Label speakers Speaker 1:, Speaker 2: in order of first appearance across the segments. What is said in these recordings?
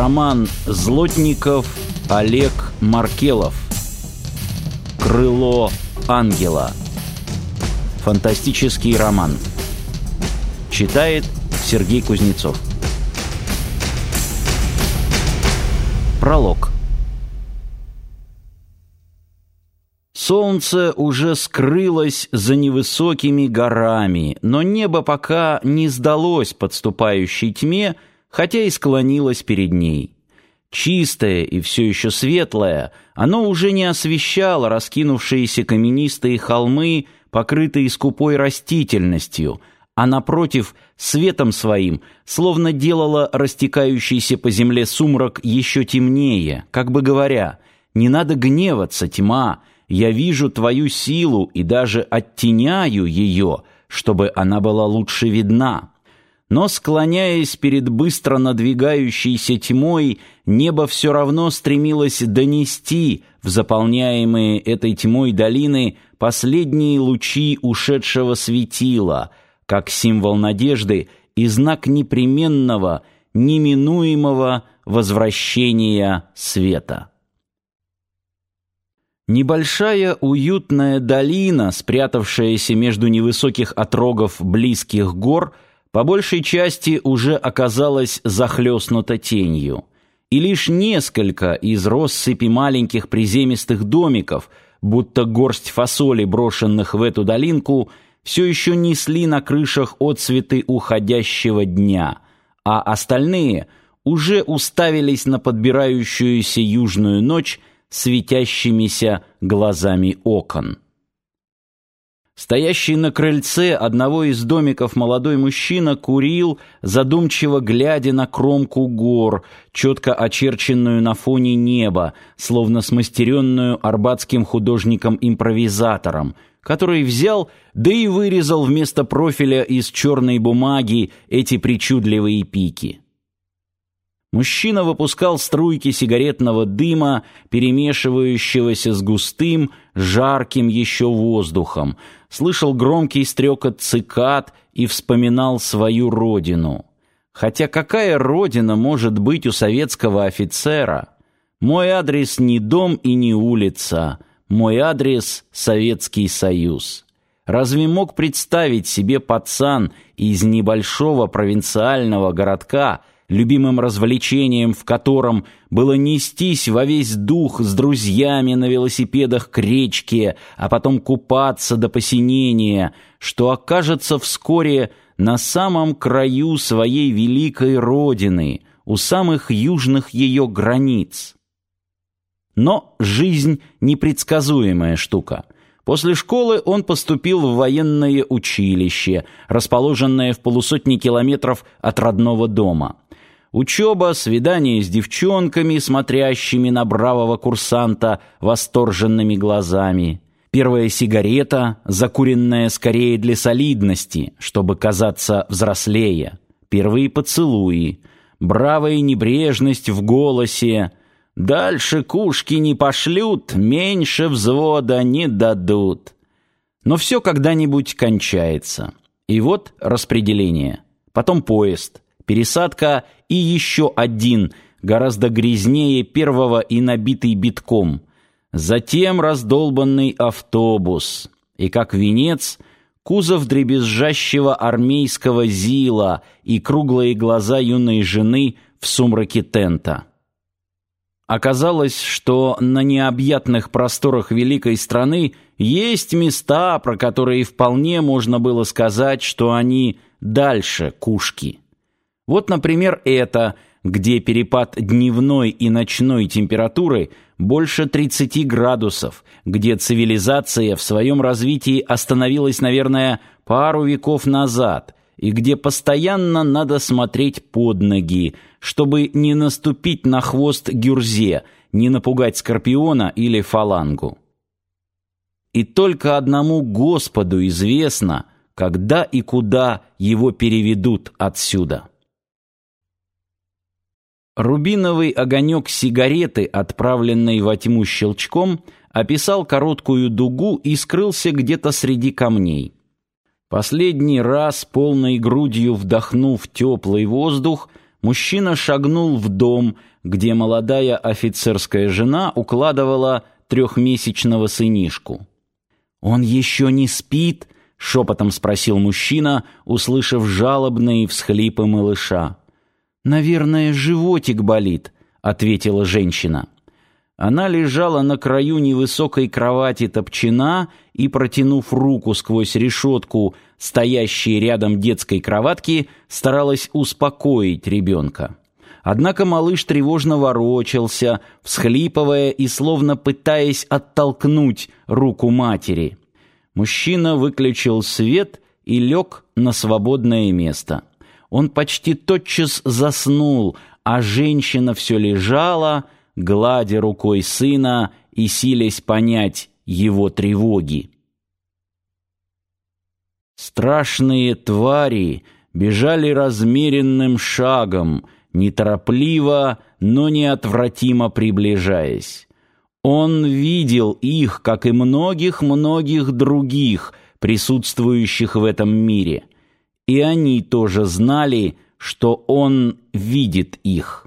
Speaker 1: Роман Злотников Олег Маркелов. Крыло ангела. Фантастический роман. Читает Сергей Кузнецов. Пролог. Солнце уже скрылось за невысокими горами, но небо пока не сдалось подступающей тьме, хотя и склонилось перед ней. Чистое и все еще светлое, оно уже не освещало раскинувшиеся каменистые холмы, покрытые скупой растительностью, а напротив, светом своим, словно делало растекающийся по земле сумрак еще темнее, как бы говоря, «Не надо гневаться, тьма, я вижу твою силу и даже оттеняю ее, чтобы она была лучше видна». Но, склоняясь перед быстро надвигающейся тьмой, небо все равно стремилось донести в заполняемые этой тьмой долины последние лучи ушедшего светила, как символ надежды и знак непременного, неминуемого возвращения света. Небольшая уютная долина, спрятавшаяся между невысоких отрогов близких гор – по большей части уже оказалась захлестнута тенью, и лишь несколько из россыпи маленьких приземистых домиков, будто горсть фасоли, брошенных в эту долинку, все еще несли на крышах отцветы уходящего дня, а остальные уже уставились на подбирающуюся южную ночь светящимися глазами окон. Стоящий на крыльце одного из домиков молодой мужчина курил, задумчиво глядя на кромку гор, четко очерченную на фоне неба, словно смастеренную арбатским художником-импровизатором, который взял, да и вырезал вместо профиля из черной бумаги эти причудливые пики. Мужчина выпускал струйки сигаретного дыма, перемешивающегося с густым, жарким еще воздухом, слышал громкий стрекот цикад и вспоминал свою родину. Хотя какая родина может быть у советского офицера? Мой адрес не дом и не улица, мой адрес — Советский Союз. Разве мог представить себе пацан из небольшого провинциального городка — любимым развлечением в котором было нестись во весь дух с друзьями на велосипедах к речке, а потом купаться до посинения, что окажется вскоре на самом краю своей великой родины, у самых южных ее границ. Но жизнь — непредсказуемая штука. После школы он поступил в военное училище, расположенное в полусотни километров от родного дома — Учеба, свидание с девчонками, смотрящими на бравого курсанта восторженными глазами. Первая сигарета, закуренная скорее для солидности, чтобы казаться взрослее. Первые поцелуи. Бравая небрежность в голосе. Дальше кушки не пошлют, меньше взвода не дадут. Но все когда-нибудь кончается. И вот распределение. Потом поезд. Пересадка и еще один, гораздо грязнее первого и набитый битком. Затем раздолбанный автобус. И как венец — кузов дребезжащего армейского зила и круглые глаза юной жены в сумраке тента. Оказалось, что на необъятных просторах великой страны есть места, про которые вполне можно было сказать, что они дальше Кушки. Вот, например, это, где перепад дневной и ночной температуры больше 30 градусов, где цивилизация в своем развитии остановилась, наверное, пару веков назад, и где постоянно надо смотреть под ноги, чтобы не наступить на хвост гюрзе, не напугать скорпиона или фалангу. И только одному Господу известно, когда и куда его переведут отсюда. Рубиновый огонек сигареты, отправленный во тьму щелчком, описал короткую дугу и скрылся где-то среди камней. Последний раз, полной грудью вдохнув теплый воздух, Мужчина шагнул в дом, где молодая офицерская жена укладывала трехмесячного сынишку. «Он еще не спит?» — шепотом спросил мужчина, услышав жалобные всхлипы малыша. «Наверное, животик болит», — ответила женщина. Она лежала на краю невысокой кровати топчина и, протянув руку сквозь решетку, стоящей рядом детской кроватки, старалась успокоить ребенка. Однако малыш тревожно ворочался, всхлипывая и словно пытаясь оттолкнуть руку матери. Мужчина выключил свет и лег на свободное место. Он почти тотчас заснул, а женщина все лежала, гладя рукой сына и силясь понять его тревоги. Страшные твари бежали размеренным шагом, неторопливо, но неотвратимо приближаясь. Он видел их, как и многих-многих других, присутствующих в этом мире, и они тоже знали, что он видит их.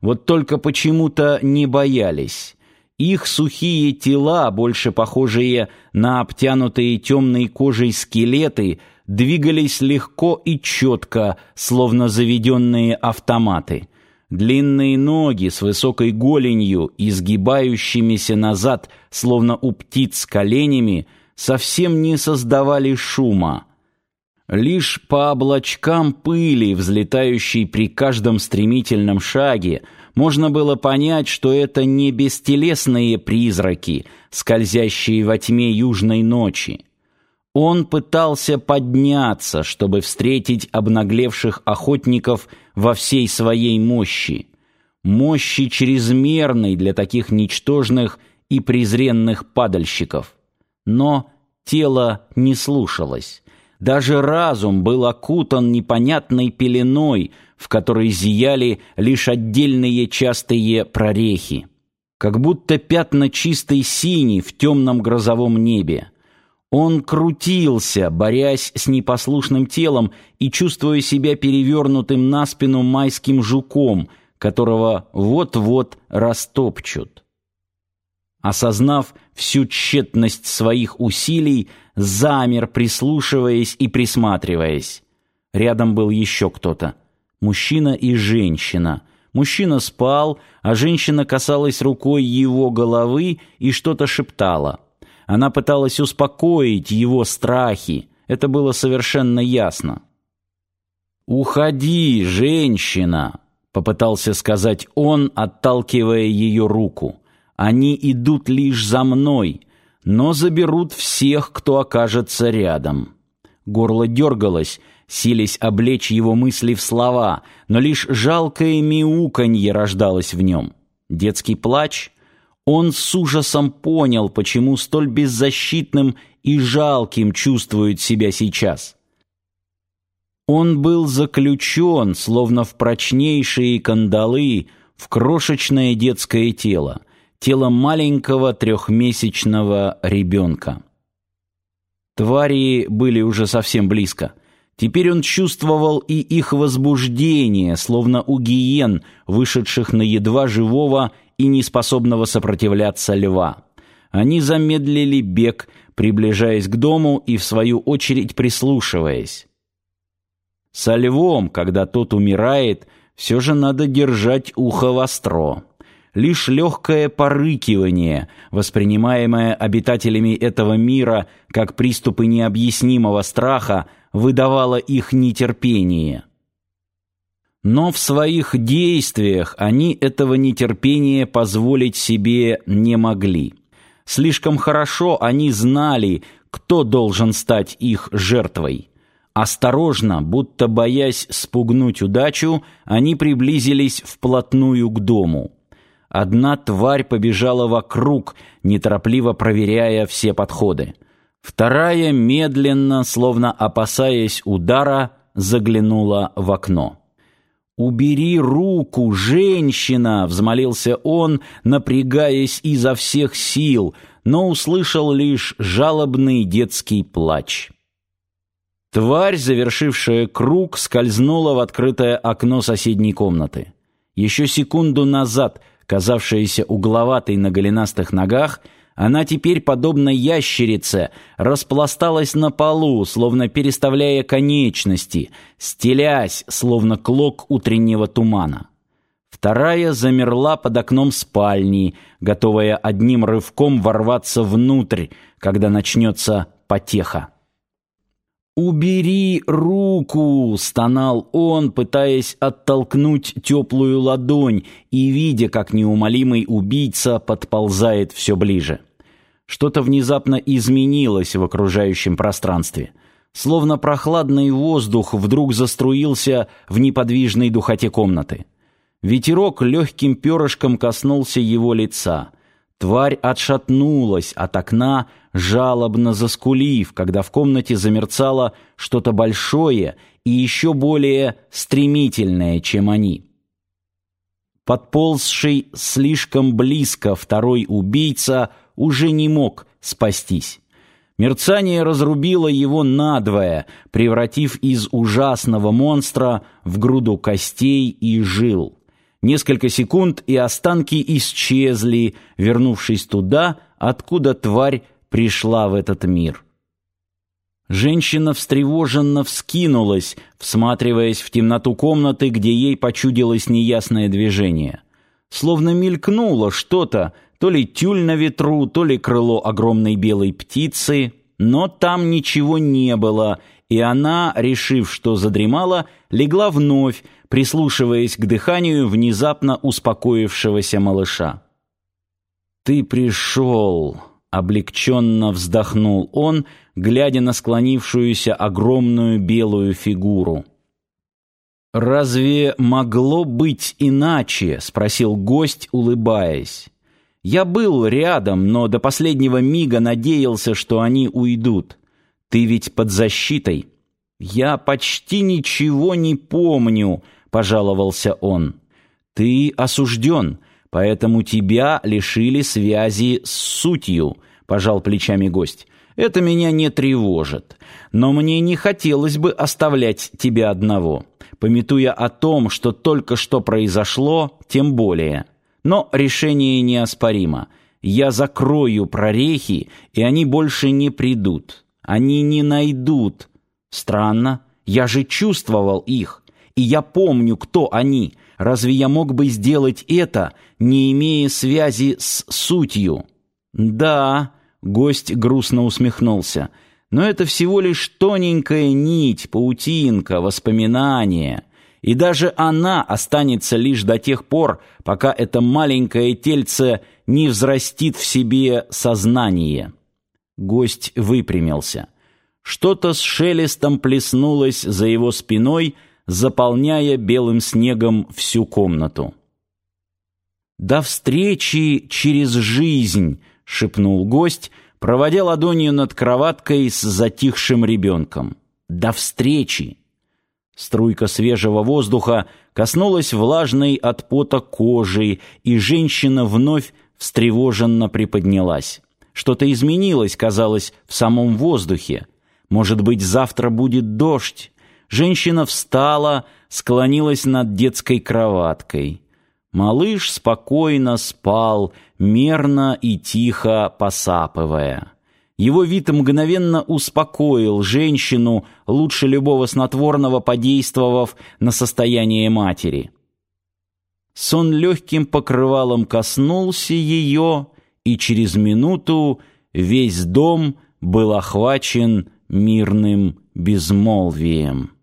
Speaker 1: Вот только почему-то не боялись. Их сухие тела, больше похожие на обтянутые темной кожей скелеты, двигались легко и четко, словно заведенные автоматы. Длинные ноги с высокой голенью, изгибающимися назад, словно у птиц коленями, совсем не создавали шума. Лишь по облачкам пыли, взлетающей при каждом стремительном шаге, можно было понять, что это не бестелесные призраки, скользящие во тьме южной ночи. Он пытался подняться, чтобы встретить обнаглевших охотников во всей своей мощи. Мощи чрезмерной для таких ничтожных и презренных падальщиков. Но тело не слушалось. Даже разум был окутан непонятной пеленой, в которой зияли лишь отдельные частые прорехи. Как будто пятна чистой сини в темном грозовом небе. Он крутился, борясь с непослушным телом и чувствуя себя перевернутым на спину майским жуком, которого вот-вот растопчут. Осознав всю тщетность своих усилий, замер, прислушиваясь и присматриваясь. Рядом был еще кто-то. Мужчина и женщина. Мужчина спал, а женщина касалась рукой его головы и что-то шептала. Она пыталась успокоить его страхи. Это было совершенно ясно. «Уходи, женщина!» — попытался сказать он, отталкивая ее руку. Они идут лишь за мной, но заберут всех, кто окажется рядом. Горло дергалось, сились облечь его мысли в слова, но лишь жалкое мяуканье рождалось в нем. Детский плач. Он с ужасом понял, почему столь беззащитным и жалким чувствует себя сейчас. Он был заключен, словно в прочнейшие кандалы, в крошечное детское тело — тело маленького трехмесячного ребенка. Твари были уже совсем близко. Теперь он чувствовал и их возбуждение, словно у гиен, вышедших на едва живого и неспособного сопротивляться льва. Они замедлили бег, приближаясь к дому и, в свою очередь, прислушиваясь. Со львом, когда тот умирает, все же надо держать ухо востро лишь легкое порыкивание, воспринимаемое обитателями этого мира как приступы необъяснимого страха, выдавало их нетерпение. Но в своих действиях они этого нетерпения позволить себе не могли. Слишком хорошо они знали, кто должен стать их жертвой. Осторожно, будто боясь спугнуть удачу, они приблизились вплотную к дому. Одна тварь побежала вокруг, неторопливо проверяя все подходы. Вторая медленно, словно опасаясь удара, заглянула в окно. «Убери руку, женщина!» — взмолился он, напрягаясь изо всех сил, но услышал лишь жалобный детский плач. Тварь, завершившая круг, скользнула в открытое окно соседней комнаты. Еще секунду назад, казавшаяся угловатой на голенастых ногах, она теперь, подобно ящерице, распласталась на полу, словно переставляя конечности, стелясь, словно клок утреннего тумана. Вторая замерла под окном спальни, готовая одним рывком ворваться внутрь, когда начнется потеха. «Убери руку!» — стонал он, пытаясь оттолкнуть теплую ладонь и видя, как неумолимый убийца подползает все ближе. Что-то внезапно изменилось в окружающем пространстве. Словно прохладный воздух вдруг заструился в неподвижной духоте комнаты. Ветерок легким перышком коснулся его лица. Тварь отшатнулась от окна, жалобно заскулив, когда в комнате замерцало что-то большое и еще более стремительное, чем они. Подползший слишком близко второй убийца уже не мог спастись. Мерцание разрубило его надвое, превратив из ужасного монстра в груду костей и жил. Несколько секунд, и останки исчезли, вернувшись туда, откуда тварь пришла в этот мир. Женщина встревоженно вскинулась, всматриваясь в темноту комнаты, где ей почудилось неясное движение. Словно мелькнуло что-то, то ли тюль на ветру, то ли крыло огромной белой птицы, но там ничего не было, и она, решив, что задремала, легла вновь, прислушиваясь к дыханию внезапно успокоившегося малыша. «Ты пришел!» Облегченно вздохнул он, глядя на склонившуюся огромную белую фигуру. «Разве могло быть иначе?» — спросил гость, улыбаясь. «Я был рядом, но до последнего мига надеялся, что они уйдут. Ты ведь под защитой». «Я почти ничего не помню», — пожаловался он. «Ты осужден, поэтому тебя лишили связи с сутью», — пожал плечами гость. «Это меня не тревожит. Но мне не хотелось бы оставлять тебя одного. Пометуя о том, что только что произошло, тем более. Но решение неоспоримо. Я закрою прорехи, и они больше не придут. Они не найдут. Странно, я же чувствовал их, и я помню, кто они. Разве я мог бы сделать это, не имея связи с сутью?» «Да», — гость грустно усмехнулся, «но это всего лишь тоненькая нить, паутинка, воспоминание, и даже она останется лишь до тех пор, пока это маленькое тельце не взрастит в себе сознание». Гость выпрямился. Что-то с шелестом плеснулось за его спиной, заполняя белым снегом всю комнату. «До встречи через жизнь!» — шепнул гость, проводя ладонью над кроваткой с затихшим ребенком. «До встречи!» Струйка свежего воздуха коснулась влажной от пота кожи, и женщина вновь встревоженно приподнялась. Что-то изменилось, казалось, в самом воздухе. Может быть, завтра будет дождь? Женщина встала, склонилась над детской кроваткой. Малыш спокойно спал, мерно и тихо посапывая. Его вид мгновенно успокоил женщину, лучше любого снотворного подействовав на состояние матери. Сон легким покрывалом коснулся ее, и через минуту весь дом был охвачен мирным безмолвием.